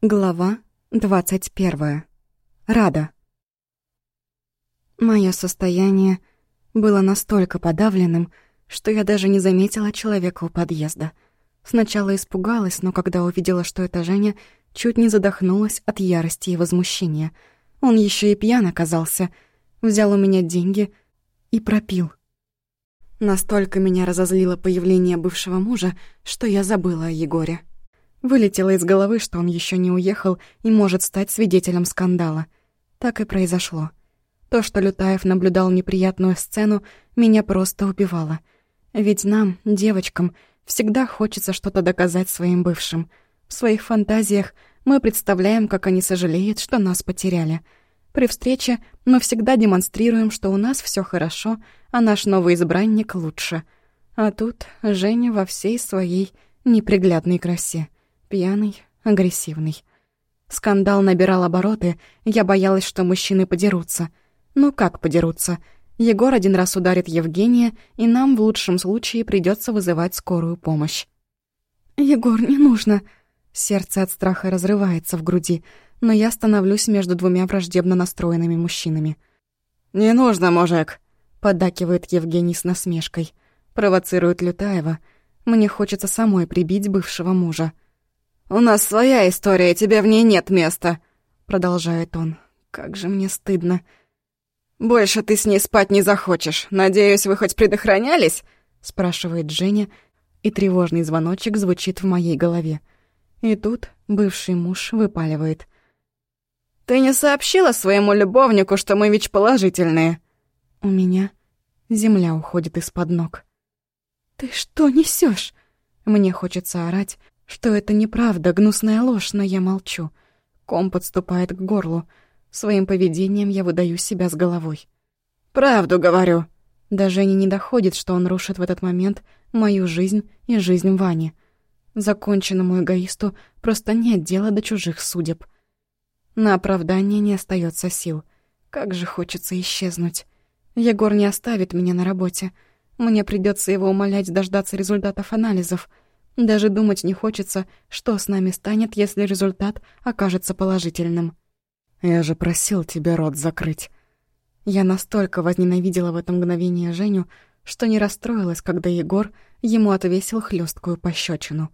Глава двадцать первая. Рада. Моё состояние было настолько подавленным, что я даже не заметила человека у подъезда. Сначала испугалась, но когда увидела, что это Женя, чуть не задохнулась от ярости и возмущения. Он ещё и пьян оказался, взял у меня деньги и пропил. Настолько меня разозлило появление бывшего мужа, что я забыла о Егоре. Вылетело из головы, что он еще не уехал и может стать свидетелем скандала. Так и произошло. То, что Лютаев наблюдал неприятную сцену, меня просто убивало. Ведь нам, девочкам, всегда хочется что-то доказать своим бывшим. В своих фантазиях мы представляем, как они сожалеют, что нас потеряли. При встрече мы всегда демонстрируем, что у нас все хорошо, а наш новый избранник лучше. А тут Женя во всей своей неприглядной красе — Пьяный, агрессивный. Скандал набирал обороты, я боялась, что мужчины подерутся. Ну как подерутся? Егор один раз ударит Евгения, и нам в лучшем случае придется вызывать скорую помощь. «Егор, не нужно!» Сердце от страха разрывается в груди, но я становлюсь между двумя враждебно настроенными мужчинами. «Не нужно, мужик!» — поддакивает Евгений с насмешкой. Провоцирует Лютаева. Мне хочется самой прибить бывшего мужа. «У нас своя история, тебе в ней нет места», — продолжает он. «Как же мне стыдно». «Больше ты с ней спать не захочешь. Надеюсь, вы хоть предохранялись?» — спрашивает Женя, и тревожный звоночек звучит в моей голове. И тут бывший муж выпаливает. «Ты не сообщила своему любовнику, что мы ВИЧ-положительные?» У меня земля уходит из-под ног. «Ты что несешь? Мне хочется орать, что это неправда, гнусная ложь, но я молчу. Ком подступает к горлу. Своим поведением я выдаю себя с головой. «Правду говорю». До Жени не доходит, что он рушит в этот момент мою жизнь и жизнь Вани. Законченному эгоисту просто нет дела до чужих судеб. На оправдание не остается сил. Как же хочется исчезнуть. Егор не оставит меня на работе. Мне придется его умолять дождаться результатов анализов — даже думать не хочется, что с нами станет, если результат окажется положительным. «Я же просил тебя рот закрыть». Я настолько возненавидела в это мгновение Женю, что не расстроилась, когда Егор ему отвесил хлесткую пощечину.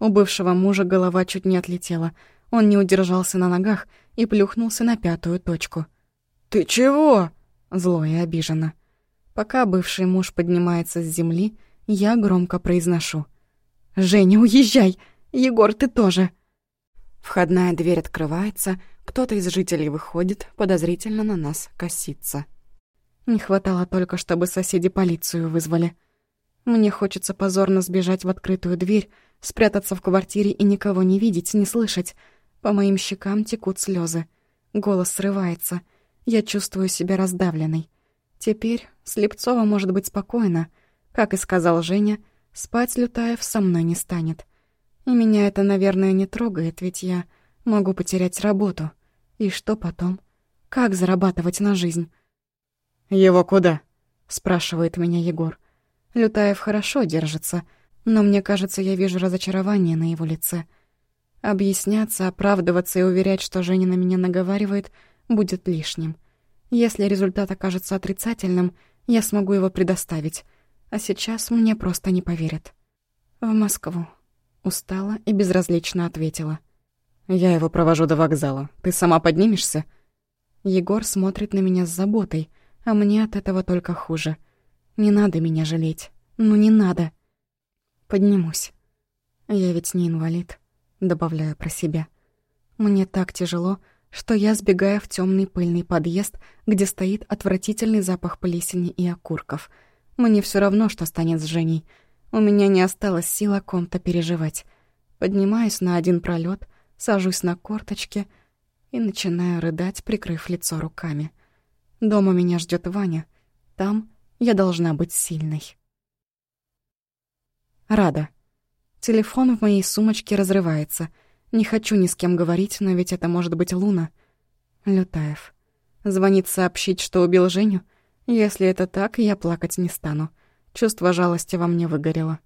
У бывшего мужа голова чуть не отлетела. Он не удержался на ногах и плюхнулся на пятую точку. «Ты чего?» — зло и обиженно. Пока бывший муж поднимается с земли, я громко произношу. «Женя, уезжай! Егор, ты тоже!» Входная дверь открывается, кто-то из жителей выходит, подозрительно на нас косится. Не хватало только, чтобы соседи полицию вызвали. Мне хочется позорно сбежать в открытую дверь, спрятаться в квартире и никого не видеть, не слышать. По моим щекам текут слезы. Голос срывается. Я чувствую себя раздавленной. Теперь Слепцова может быть спокойна. Как и сказал Женя, Спать Лютаев со мной не станет. И меня это, наверное, не трогает, ведь я могу потерять работу. И что потом? Как зарабатывать на жизнь? «Его куда?» — спрашивает меня Егор. Лютаев хорошо держится, но мне кажется, я вижу разочарование на его лице. Объясняться, оправдываться и уверять, что Женя на меня наговаривает, будет лишним. Если результат окажется отрицательным, я смогу его предоставить. А сейчас мне просто не поверят. В Москву. Устала и безразлично ответила. «Я его провожу до вокзала. Ты сама поднимешься?» Егор смотрит на меня с заботой, а мне от этого только хуже. Не надо меня жалеть. Ну не надо. Поднимусь. Я ведь не инвалид, добавляю про себя. Мне так тяжело, что я сбегаю в темный пыльный подъезд, где стоит отвратительный запах плесени и окурков — мне все равно, что станет с Женей. У меня не осталось сил о ком-то переживать. Поднимаюсь на один пролет, сажусь на корточки и начинаю рыдать, прикрыв лицо руками. Дома меня ждет Ваня. Там я должна быть сильной. Рада. Телефон в моей сумочке разрывается. Не хочу ни с кем говорить, но ведь это может быть Луна. Лютаев. Звонит сообщить, что убил Женю — если это так, я плакать не стану. Чувство жалости во мне выгорело.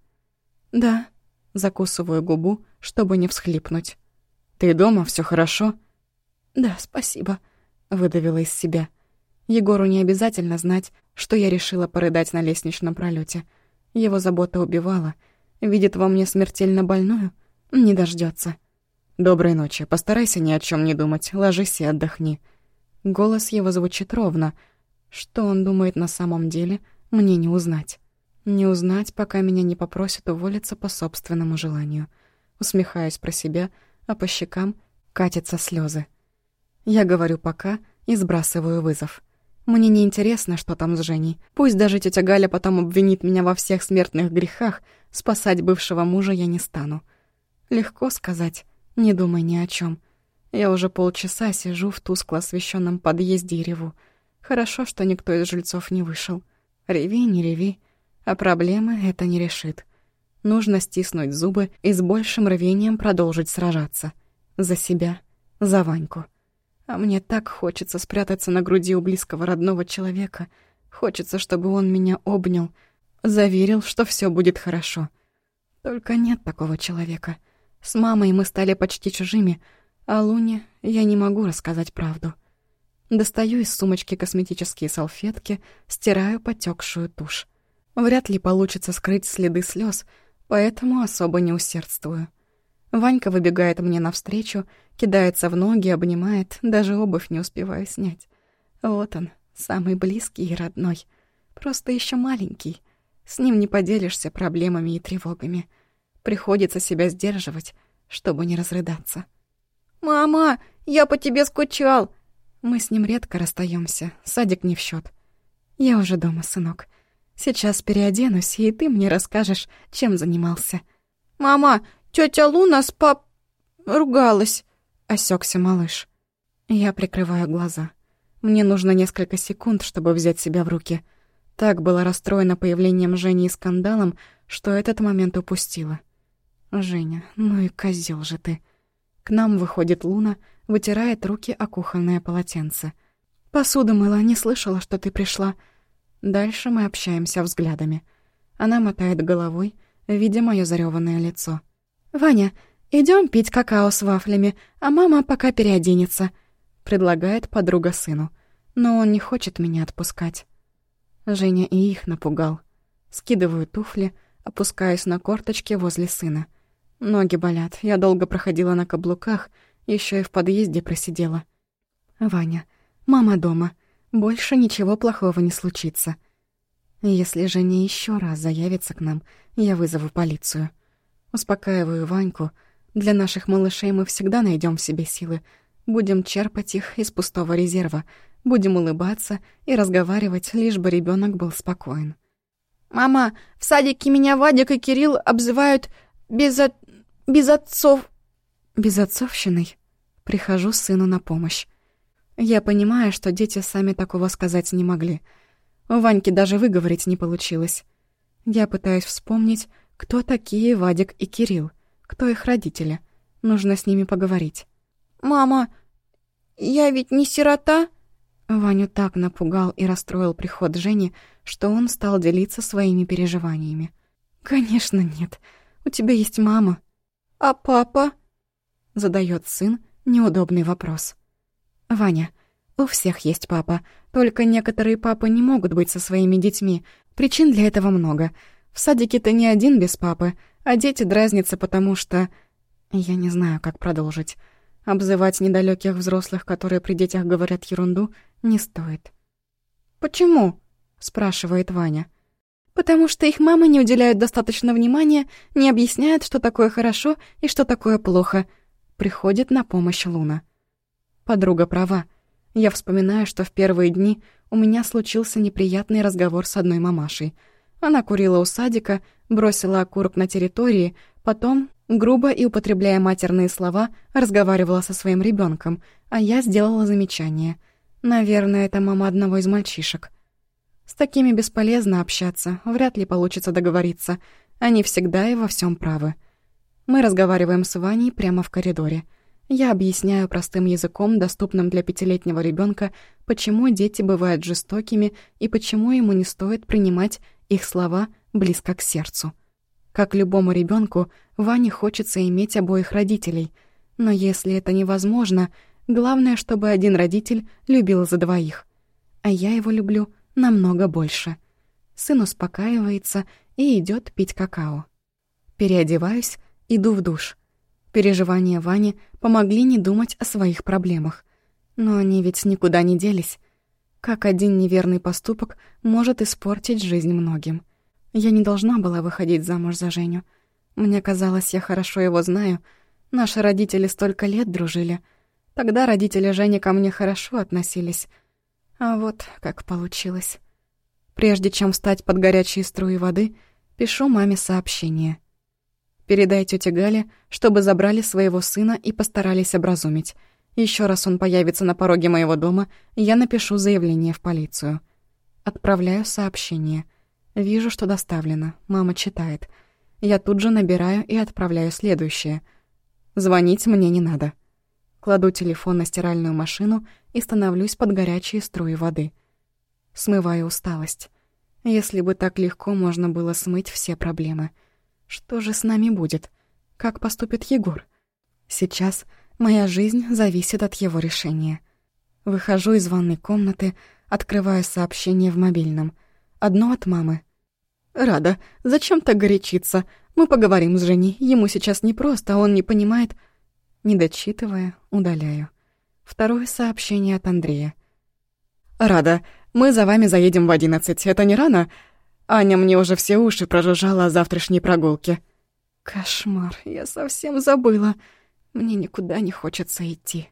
«Да», — закусываю губу, чтобы не всхлипнуть. «Ты дома? Все хорошо?» «Да, спасибо», — выдавила из себя. Егору не обязательно знать, что я решила порыдать на лестничном пролете. Его забота убивала. Видит во мне смертельно больную? Не дождется. «Доброй ночи. Постарайся ни о чем не думать. Ложись и отдохни». Голос его звучит ровно. Что он думает на самом деле, мне не узнать. Не узнать, пока меня не попросят уволиться по собственному желанию. Усмехаюсь про себя, а по щекам катятся слезы. Я говорю «пока» и сбрасываю вызов. Мне не интересно, что там с Женей. Пусть даже тетя Галя потом обвинит меня во всех смертных грехах, спасать бывшего мужа я не стану. Легко сказать, не думай ни о чем. Я уже полчаса сижу в тускло освещенном подъезде и реву. Хорошо, что никто из жильцов не вышел. Реви, не реви, а проблемы это не решит. Нужно стиснуть зубы и с большим рвением продолжить сражаться. За себя, за Ваньку. А мне так хочется спрятаться на груди у близкого родного человека. Хочется, чтобы он меня обнял, заверил, что все будет хорошо. Только нет такого человека. С мамой мы стали почти чужими, а Луне я не могу рассказать правду. Достаю из сумочки косметические салфетки, стираю потекшую тушь. Вряд ли получится скрыть следы слез, поэтому особо не усердствую. Ванька выбегает мне навстречу, кидается в ноги, обнимает, даже обувь не успеваю снять. Вот он, самый близкий и родной. Просто еще маленький. С ним не поделишься проблемами и тревогами. Приходится себя сдерживать, чтобы не разрыдаться. «Мама, я по тебе скучал!» Мы с ним редко расстаемся, садик не в счет. «Я уже дома, сынок. Сейчас переоденусь, и ты мне расскажешь, чем занимался». «Мама, Тетя Луна с пап... ругалась», — осекся малыш. Я прикрываю глаза. Мне нужно несколько секунд, чтобы взять себя в руки. Так была расстроена появлением Жени и скандалом, что этот момент упустила. «Женя, ну и козел же ты». К нам выходит Луна, вытирает руки о кухонное полотенце. «Посуду мыла, не слышала, что ты пришла». Дальше мы общаемся взглядами. Она мотает головой, видя моё зарёванное лицо. «Ваня, идем пить какао с вафлями, а мама пока переоденется», — предлагает подруга сыну. Но он не хочет меня отпускать. Женя и их напугал. Скидываю туфли, опускаюсь на корточки возле сына. Ноги болят, я долго проходила на каблуках, еще и в подъезде просидела. «Ваня, мама дома, больше ничего плохого не случится. Если Женя еще раз заявится к нам, я вызову полицию». Успокаиваю Ваньку. Для наших малышей мы всегда найдем в себе силы. Будем черпать их из пустого резерва. Будем улыбаться и разговаривать, лишь бы ребенок был спокоен. «Мама, в садике меня Вадик и Кирилл обзывают безо... безотцов...» «Безотцовщиной?» Прихожу сыну на помощь. Я понимаю, что дети сами такого сказать не могли. У Ваньки даже выговорить не получилось. Я пытаюсь вспомнить, кто такие Вадик и Кирилл? Кто их родители? Нужно с ними поговорить. «Мама, я ведь не сирота?» Ваню так напугал и расстроил приход Жени, что он стал делиться своими переживаниями. «Конечно нет. У тебя есть мама». «А папа?» Задает сын неудобный вопрос. «Ваня, у всех есть папа, только некоторые папы не могут быть со своими детьми. Причин для этого много. В садике ты не один без папы, а дети дразнятся, потому что... Я не знаю, как продолжить. Обзывать недалеких взрослых, которые при детях говорят ерунду, не стоит. «Почему?» — спрашивает Ваня. «Потому что их мамы не уделяют достаточно внимания, не объясняют, что такое хорошо и что такое плохо». Приходит на помощь Луна. Подруга права. Я вспоминаю, что в первые дни у меня случился неприятный разговор с одной мамашей — она курила у садика, бросила окурок на территории, потом, грубо и употребляя матерные слова, разговаривала со своим ребенком, а я сделала замечание. Наверное, это мама одного из мальчишек. С такими бесполезно общаться, вряд ли получится договориться. Они всегда и во всем правы. Мы разговариваем с Ваней прямо в коридоре. Я объясняю простым языком, доступным для пятилетнего ребенка, почему дети бывают жестокими и почему ему не стоит принимать их слова близко к сердцу. Как любому ребенку, Ване хочется иметь обоих родителей. Но если это невозможно, главное, чтобы один родитель любил за двоих. А я его люблю намного больше. Сын успокаивается и идет пить какао. Переодеваюсь, иду в душ. Переживания Вани помогли не думать о своих проблемах. Но они ведь никуда не делись. Как один неверный поступок может испортить жизнь многим. Я не должна была выходить замуж за Женю. Мне казалось, я хорошо его знаю. Наши родители столько лет дружили. Тогда родители Жени ко мне хорошо относились. А вот как получилось. Прежде чем встать под горячие струи воды, пишу маме сообщение. «Передай тете Гале, чтобы забрали своего сына и постарались образумить. Еще раз он появится на пороге моего дома, я напишу заявление в полицию». Отправляю сообщение — Вижу, что доставлено. Мама читает. Я тут же набираю и отправляю следующее. Звонить мне не надо. Кладу телефон на стиральную машину и становлюсь под горячие струи воды. Смываю усталость. Если бы так легко можно было смыть все проблемы. Что же с нами будет? Как поступит Егор? Сейчас моя жизнь зависит от его решения. Выхожу из ванной комнаты, открываю сообщение в мобильном. Одно от мамы, «Рада, зачем так горячиться? Мы поговорим с Женей. Ему сейчас непросто, а он не понимает...» Не дочитывая, удаляю. Второе сообщение от Андрея. «Рада, мы за вами заедем в одиннадцать. Это не рано? Аня мне уже все уши прожужжала о завтрашней прогулке». «Кошмар, я совсем забыла. Мне никуда не хочется идти».